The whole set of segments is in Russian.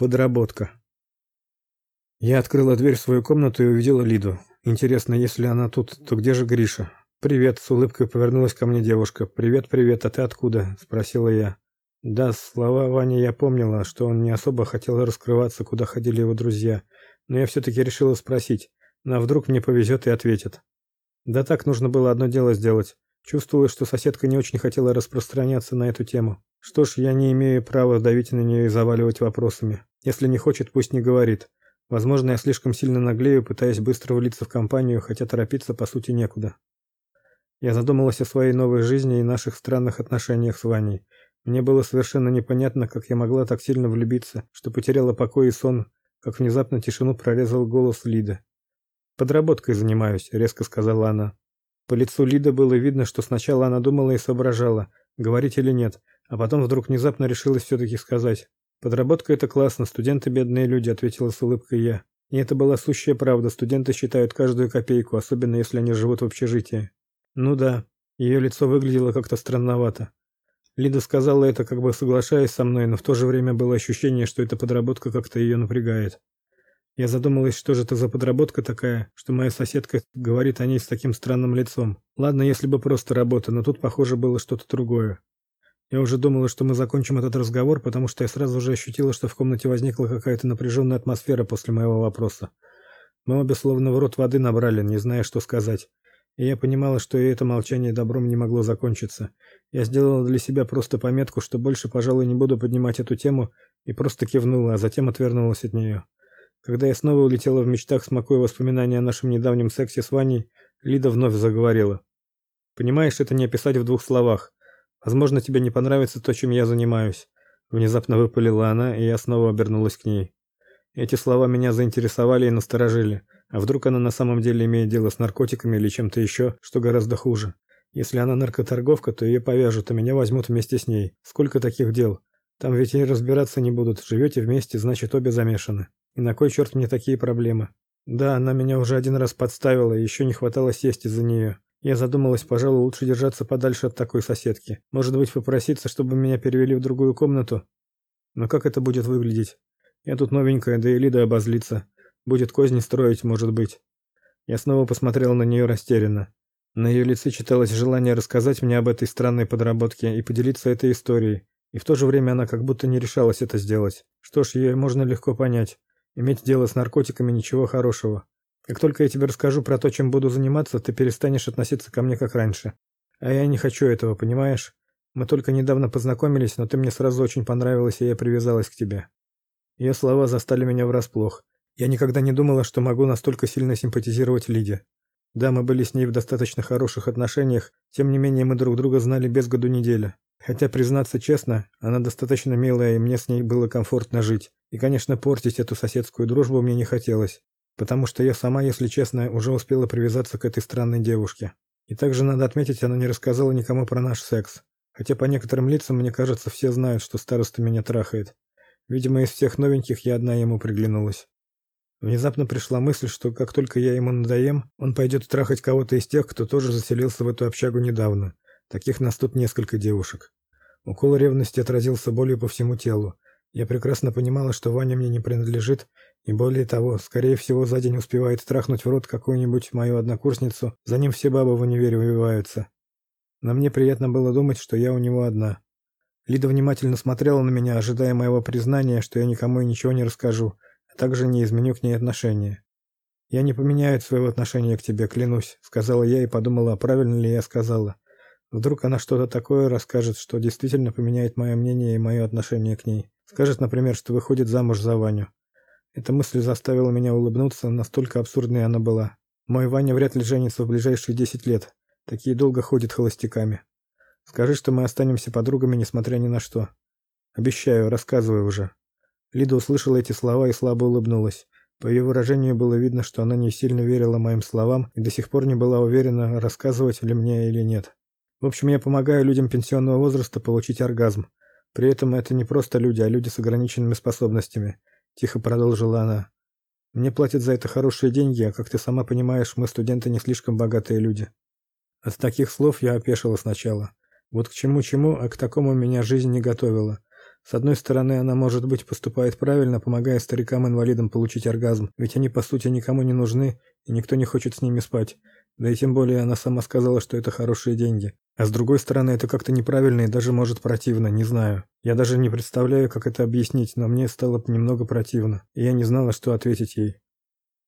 Подработка. Я открыла дверь в свою комнату и увидела Лиду. Интересно, если она тут, то где же Гриша? Привет, с улыбкой повернулась ко мне девушка. Привет, привет, а ты откуда? спросила я. Да, слова Вани я помнила, что он не особо хотел раскрываться, куда ходили его друзья, но я все таки решила спросить. Ну, а вдруг мне повезет и ответит. Да так нужно было одно дело сделать. Чувствовалось, что соседка не очень хотела распространяться на эту тему. Что ж, я не имею права давить на нее и заваливать вопросами. Если не хочет, пусть не говорит. Возможно, я слишком сильно наглею, пытаясь быстро влиться в компанию, хотя торопиться по сути некуда. Я задумалась о своей новой жизни и наших странных отношениях с Ваней. Мне было совершенно непонятно, как я могла так сильно влюбиться, что потеряла покой и сон, как внезапно тишину прорезал голос Лиды. Подработкой занимаюсь, резко сказала она. По лицу Лиды было видно, что сначала она думала и соображала, говорить или нет, а потом вдруг внезапно решилась все таки сказать: "Подработка это классно, студенты бедные люди", ответила с улыбкой я. И это была сущая правда. Студенты считают каждую копейку, особенно если они живут в общежитии. Ну да, ее лицо выглядело как-то странновато. Лида сказала это, как бы соглашаясь со мной, но в то же время было ощущение, что эта подработка как-то ее напрягает. Я задумалась, что же это за подработка такая, что моя соседка говорит о ней с таким странным лицом. Ладно, если бы просто работа, но тут, похоже, было что-то другое. Я уже думала, что мы закончим этот разговор, потому что я сразу же ощутила, что в комнате возникла какая-то напряженная атмосфера после моего вопроса. Мы обе словно в рот воды набрали, не зная, что сказать. И я понимала, что и это молчание добром не могло закончиться. Я сделала для себя просто пометку, что больше, пожалуй, не буду поднимать эту тему, и просто кивнула, а затем отвернулась от нее. Когда я снова улетела в мечтах, смакуя воспоминания о нашем недавнем сексе с Ваней, Лида вновь заговорила. Понимаешь, это не описать в двух словах. Возможно, тебе не понравится то, чем я занимаюсь, внезапно выпалила она, и я снова обернулась к ней. Эти слова меня заинтересовали и насторожили. А вдруг она на самом деле имеет дело с наркотиками или чем-то еще, что гораздо хуже? Если она наркоторговка, то ее повяжут, а меня возьмут вместе с ней. Сколько таких дел? Там ведь и разбираться не будут. Живете вместе, значит, обе замешаны. И на кой черт мне такие проблемы? Да, она меня уже один раз подставила, и еще не хватало сесть из-за нее. Я задумалась, пожалуй, лучше держаться подальше от такой соседки. Может быть, попроситься, чтобы меня перевели в другую комнату? Но как это будет выглядеть? Я тут новенькая, да и Лида обозлится. Будет козни строить, может быть. Я снова посмотрел на нее растерянно. На ее лице читалось желание рассказать мне об этой странной подработке и поделиться этой историей. И в то же время она как будто не решалась это сделать. Что ж, ее можно легко понять. Иметь дело с наркотиками ничего хорошего. Как только я тебе расскажу про то, чем буду заниматься, ты перестанешь относиться ко мне как раньше. А я не хочу этого, понимаешь? Мы только недавно познакомились, но ты мне сразу очень понравилась, и я привязалась к тебе. Ее слова застали меня врасплох. Я никогда не думала, что могу настолько сильно симпатизировать Лиде. Да, мы были с ней в достаточно хороших отношениях, тем не менее мы друг друга знали без году неделя. Хотя, признаться честно, она достаточно милая, и мне с ней было комфортно жить. И, конечно, портить эту соседскую дружбу мне не хотелось потому что я сама, если честно, уже успела привязаться к этой странной девушке. И также надо отметить, она не рассказала никому про наш секс. Хотя по некоторым лицам, мне кажется, все знают, что староста меня трахает. Видимо, из всех новеньких я одна ему приглянулась. Внезапно пришла мысль, что как только я ему надоем, он пойдет трахать кого-то из тех, кто тоже заселился в эту общагу недавно. Таких нас тут несколько девушек. Укол ревности отразился болью по всему телу. Я прекрасно понимала, что Ваня мне не принадлежит, и более того, скорее всего, за день успевает трахнуть в рот какую-нибудь мою однокурсницу, за ним все бабы в универе увиваются. Но мне приятно было думать, что я у него одна. Лида внимательно смотрела на меня, ожидая моего признания, что я никому и ничего не расскажу, а также не изменю к ней отношения. Я не поменяю своего отношения к тебе, клянусь, сказала я и подумала, правильно ли я сказала. Вдруг она что-то такое расскажет, что действительно поменяет мое мнение и мое отношение к ней. Скажет, например, что выходит замуж за Ваню. Эта мысль заставила меня улыбнуться, настолько абсурдной она была. Мой Ваня вряд ли женится в ближайшие десять лет. Такие долго ходят холостяками. Скажи, что мы останемся подругами, несмотря ни на что. Обещаю, рассказывай уже. Лида услышала эти слова и слабо улыбнулась. По ее выражению было видно, что она не сильно верила моим словам и до сих пор не была уверена, рассказывать ли мне или нет. В общем, я помогаю людям пенсионного возраста получить оргазм. При этом это не просто люди, а люди с ограниченными способностями, тихо продолжила она. Мне платят за это хорошие деньги, а как ты сама понимаешь, мы студенты не слишком богатые люди. От таких слов я опешила сначала. Вот к чему-чему, а к такому меня жизнь не готовила. С одной стороны, она, может быть, поступает правильно, помогая старикам-инвалидам получить оргазм, ведь они, по сути, никому не нужны, и никто не хочет с ними спать. Да и тем более она сама сказала, что это хорошие деньги. А с другой стороны, это как-то неправильно и даже может противно, не знаю. Я даже не представляю, как это объяснить, но мне стало немного противно, и я не знала, что ответить ей.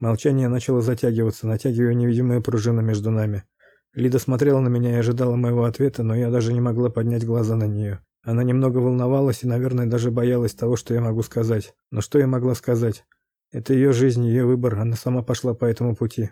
Молчание начало затягиваться, натягивая невидимые пружины между нами. Лида смотрела на меня и ожидала моего ответа, но я даже не могла поднять глаза на нее. Она немного волновалась и, наверное, даже боялась того, что я могу сказать. Но что я могла сказать? Это ее жизнь, ее выбор, она сама пошла по этому пути.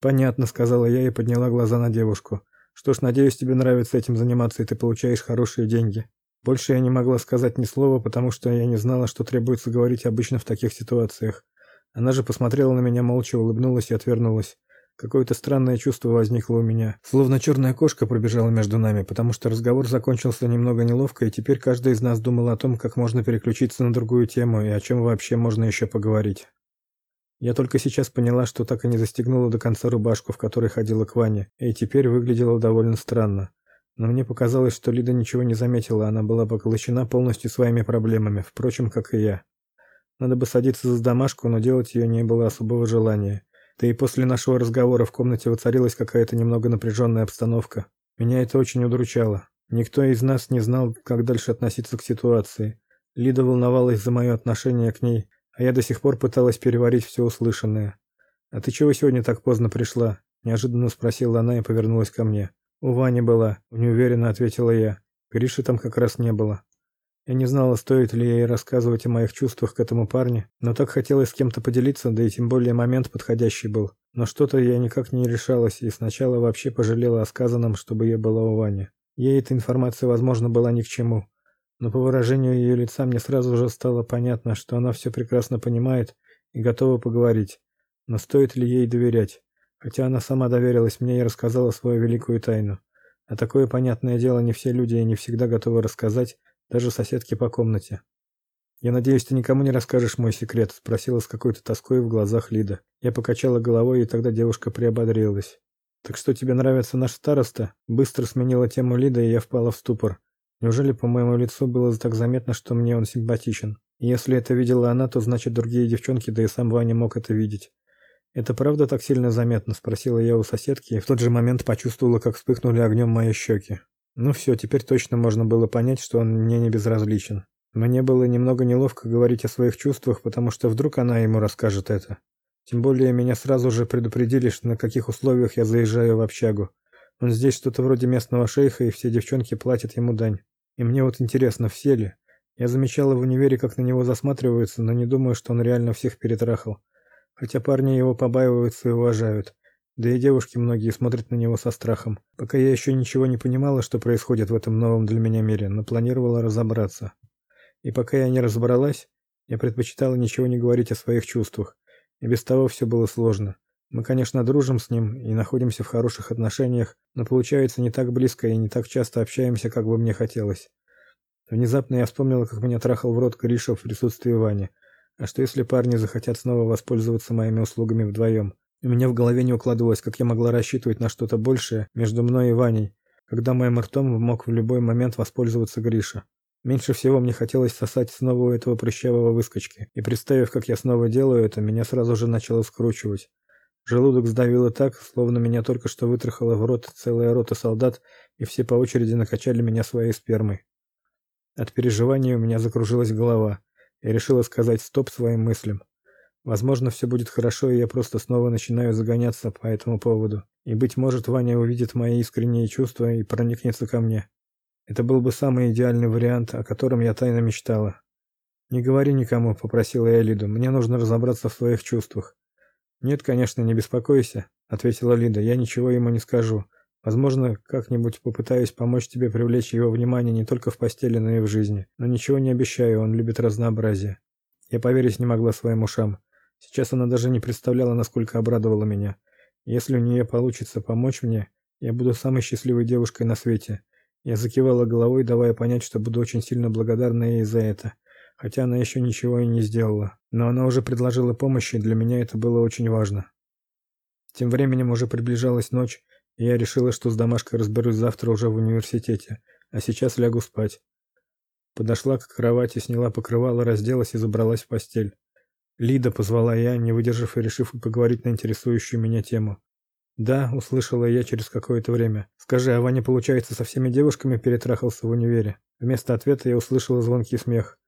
Понятно, сказала я и подняла глаза на девушку. Что ж, надеюсь, тебе нравится этим заниматься, и ты получаешь хорошие деньги. Больше я не могла сказать ни слова, потому что я не знала, что требуется говорить обычно в таких ситуациях. Она же посмотрела на меня молча, улыбнулась и отвернулась. Какое-то странное чувство возникло у меня, словно черная кошка пробежала между нами, потому что разговор закончился немного неловко, и теперь каждый из нас думал о том, как можно переключиться на другую тему и о чем вообще можно еще поговорить. Я только сейчас поняла, что так и не застегнула до конца рубашку, в которой ходила к Ване, и теперь выглядела довольно странно. Но мне показалось, что Лида ничего не заметила, она была поглощена полностью своими проблемами, впрочем, как и я. Надо бы садиться за домашку, но делать ее не было особого желания. Да и после нашего разговора в комнате воцарилась какая-то немного напряженная обстановка. Меня это очень удручало. Никто из нас не знал, как дальше относиться к ситуации. Лида волновалась за мое отношение к ней, а я до сих пор пыталась переварить все услышанное. «А ты чего сегодня так поздно пришла?» – неожиданно спросила она и повернулась ко мне. «У Вани была», – неуверенно ответила я. Гриши там как раз не было. Я не знала, стоит ли ей рассказывать о моих чувствах к этому парню, но так хотелось с кем-то поделиться, да и тем более момент подходящий был. Но что-то я никак не решалась и сначала вообще пожалела о сказанном, чтобы я была у Вани. Ей эта информация, возможно, была ни к чему. Но по выражению ее лица мне сразу же стало понятно, что она все прекрасно понимает и готова поговорить. Но стоит ли ей доверять? Хотя она сама доверилась мне и рассказала свою великую тайну. А такое понятное дело, не все люди и не всегда готовы рассказать, даже соседки по комнате. Я надеюсь, ты никому не расскажешь мой секрет, спросила с какой-то тоской в глазах Лида. Я покачала головой, и тогда девушка приободрилась. Так что тебе нравится наш староста? Быстро сменила тему Лида, и я впала в ступор. Неужели по моему лицу было так заметно, что мне он симпатичен? Если это видела она, то значит другие девчонки, да и сам Ваня мог это видеть. Это правда так сильно заметно, спросила я у соседки, и в тот же момент почувствовала, как вспыхнули огнем мои щеки. Ну все, теперь точно можно было понять, что он мне не безразличен. Мне было немного неловко говорить о своих чувствах, потому что вдруг она ему расскажет это. Тем более меня сразу же предупредили, что на каких условиях я заезжаю в общагу. Он здесь что-то вроде местного шейха, и все девчонки платят ему дань. И мне вот интересно, все ли? Я замечала в универе, как на него засматриваются, но не думаю, что он реально всех перетрахал. Хотя парни его побаиваются и уважают. Да и девушки многие смотрят на него со страхом. Пока я еще ничего не понимала, что происходит в этом новом для меня мире, но планировала разобраться. И пока я не разобралась, я предпочитала ничего не говорить о своих чувствах. И без того все было сложно. Мы, конечно, дружим с ним и находимся в хороших отношениях, но получается не так близко и не так часто общаемся, как бы мне хотелось. Внезапно я вспомнила, как меня трахал в рот Гриша в присутствии Вани. А что если парни захотят снова воспользоваться моими услугами вдвоем? У меня в голове не укладывалось, как я могла рассчитывать на что-то большее между мной и Ваней, когда моим ртом мог в любой момент воспользоваться Гриша. Меньше всего мне хотелось сосать снова у этого прыщавого выскочки, и представив, как я снова делаю это, меня сразу же начало скручивать. Желудок сдавило так, словно меня только что вытрахало в рот целая рота солдат, и все по очереди накачали меня своей спермой. От переживания у меня закружилась голова. Я решила сказать стоп своим мыслям. Возможно, все будет хорошо, и я просто снова начинаю загоняться по этому поводу. И быть может, Ваня увидит мои искренние чувства и проникнется ко мне. Это был бы самый идеальный вариант, о котором я тайно мечтала. Не говори никому, попросила я Лиду. Мне нужно разобраться в своих чувствах. Нет, конечно, не беспокойся, ответила Лида. Я ничего ему не скажу. Возможно, как-нибудь попытаюсь помочь тебе привлечь его внимание не только в постели, но и в жизни. Но ничего не обещаю, он любит разнообразие. Я поверить не могла своим ушам. Сейчас она даже не представляла, насколько обрадовала меня. Если у нее получится помочь мне, я буду самой счастливой девушкой на свете. Я закивала головой, давая понять, что буду очень сильно благодарна ей за это, хотя она еще ничего и не сделала. Но она уже предложила помощь, и для меня это было очень важно. Тем временем уже приближалась ночь, и я решила, что с домашкой разберусь завтра уже в университете, а сейчас лягу спать. Подошла к кровати, сняла покрывало, разделась и забралась в постель. Лида позвала я, не выдержав и решив поговорить на интересующую меня тему. Да, услышала я через какое-то время. Скажи, а Ваня, получается, со всеми девушками перетрахался в универе? Вместо ответа я услышала звонкий смех.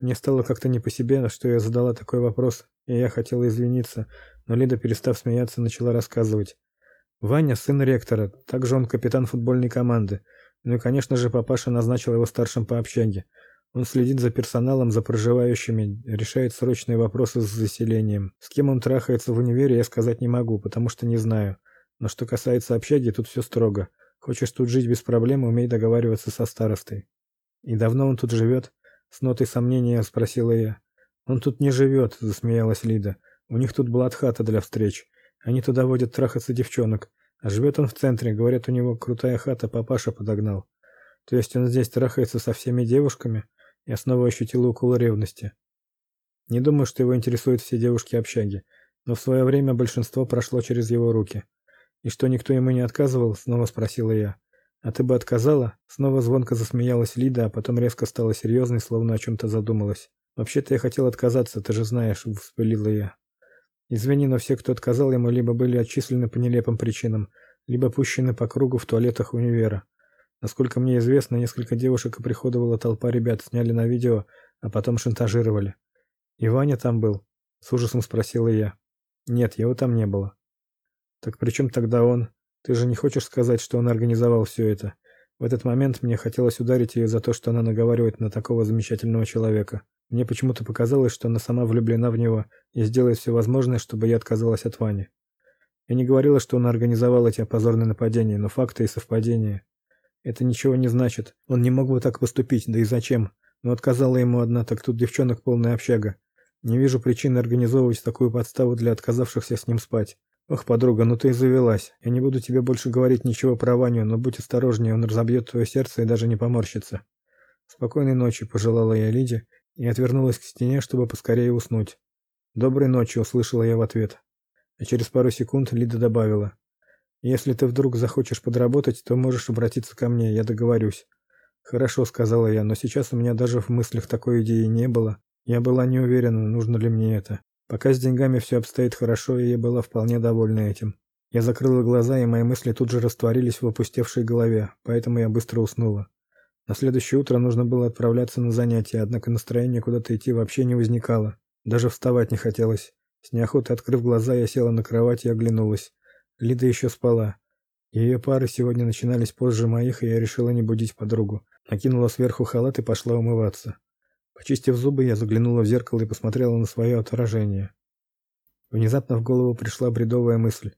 Мне стало как-то не по себе, что я задала такой вопрос, и я хотела извиниться, но Лида, перестав смеяться, начала рассказывать. Ваня сын ректора, также он капитан футбольной команды. Ну и, конечно же, папаша назначил его старшим по общаге. Он следит за персоналом, за проживающими, решает срочные вопросы с заселением. С кем он трахается в универе, я сказать не могу, потому что не знаю. Но что касается общаги, тут все строго. Хочешь тут жить без проблем, умей договариваться со старостой. И давно он тут живет?» С нотой сомнения спросила я. Он тут не живет», — засмеялась Лида. У них тут блатхата для встреч. Они туда водят трахаться девчонок. А живет он в центре, говорят, у него крутая хата, папаша подогнал. То есть он здесь трахается со всеми девушками? Я снова ощутила укол ревности. Не думаю, что его интересуют все девушки общаги, но в свое время большинство прошло через его руки. И что никто ему не отказывал, снова спросила я. А ты бы отказала? Снова звонко засмеялась Лида, а потом резко стала серьезной, словно о чем то задумалась. Вообще-то я хотел отказаться, ты же знаешь, вспылила я. Извини, но все, кто отказал ему, либо были отчислены по нелепым причинам, либо пущены по кругу в туалетах универа. Насколько мне известно, несколько девушек оприходовала толпа ребят, сняли на видео, а потом шантажировали. И Ваня там был? С ужасом спросила я. Нет, его там не было. Так при чем тогда он? Ты же не хочешь сказать, что он организовал все это? В этот момент мне хотелось ударить ее за то, что она наговаривает на такого замечательного человека. Мне почему-то показалось, что она сама влюблена в него и сделает все возможное, чтобы я отказалась от Вани. Я не говорила, что он организовал эти позорные нападения, но факты и совпадения. Это ничего не значит. Он не мог бы так поступить, да и зачем? Но отказала ему одна, так тут девчонок полная общага. Не вижу причины организовывать такую подставу для отказавшихся с ним спать. Ох, подруга, ну ты и завелась. Я не буду тебе больше говорить ничего про Ваню, но будь осторожнее, он разобьет твое сердце и даже не поморщится. Спокойной ночи, пожелала я Лиде и отвернулась к стене, чтобы поскорее уснуть. Доброй ночи, услышала я в ответ. А через пару секунд Лида добавила: Если ты вдруг захочешь подработать, то можешь обратиться ко мне, я договорюсь. Хорошо, сказала я, но сейчас у меня даже в мыслях такой идеи не было. Я была не уверена, нужно ли мне это. Пока с деньгами все обстоит хорошо, и я была вполне довольна этим. Я закрыла глаза, и мои мысли тут же растворились в опустевшей голове, поэтому я быстро уснула. На следующее утро нужно было отправляться на занятия, однако настроение куда-то идти вообще не возникало. Даже вставать не хотелось. С неохотой открыв глаза, я села на кровать и оглянулась. Лида еще спала. Ее пары сегодня начинались позже моих, и я решила не будить подругу. Накинула сверху халат и пошла умываться. Почистив зубы, я заглянула в зеркало и посмотрела на свое отражение. Внезапно в голову пришла бредовая мысль.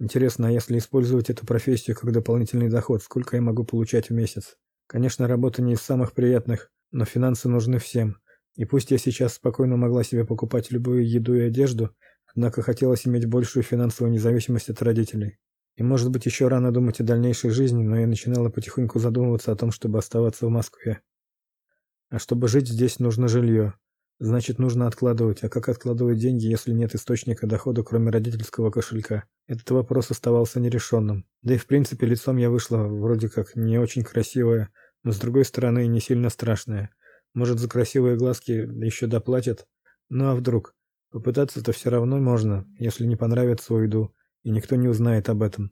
Интересно, а если использовать эту профессию как дополнительный доход, сколько я могу получать в месяц? Конечно, работа не из самых приятных, но финансы нужны всем. И пусть я сейчас спокойно могла себе покупать любую еду и одежду, однако хотелось иметь большую финансовую независимость от родителей. И может быть, еще рано думать о дальнейшей жизни, но я начинала потихоньку задумываться о том, чтобы оставаться в Москве. А чтобы жить здесь нужно жилье. Значит, нужно откладывать. А как откладывать деньги, если нет источника дохода, кроме родительского кошелька? Этот вопрос оставался нерешенным. Да и в принципе, лицом я вышла вроде как не очень красивая, но с другой стороны, не сильно страшная. Может, за красивые глазки еще доплатят? Ну а вдруг? Попытаться-то все равно можно, если не понравится, уйду, и никто не узнает об этом.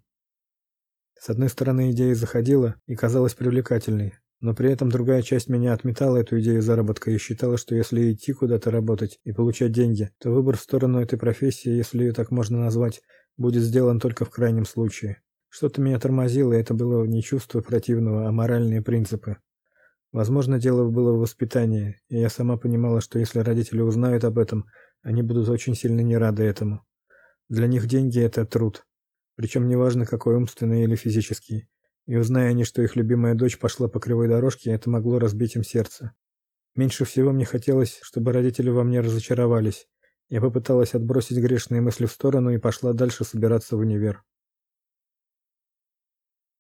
С одной стороны, идея заходила и казалась привлекательной, но при этом другая часть меня отметала эту идею заработка и считала, что если идти куда-то работать и получать деньги, то выбор в сторону этой профессии, если ее так можно назвать, будет сделан только в крайнем случае. Что-то меня тормозило, и это было не чувство противного, а моральные принципы. Возможно, дело было в воспитании, и я сама понимала, что если родители узнают об этом, они будут очень сильно не рады этому. Для них деньги это труд, причем неважно какой умственный или физический. И узная они, что их любимая дочь пошла по кривой дорожке, это могло разбить им сердце. Меньше всего мне хотелось, чтобы родители во мне разочаровались. Я попыталась отбросить грешные мысли в сторону и пошла дальше собираться в универ.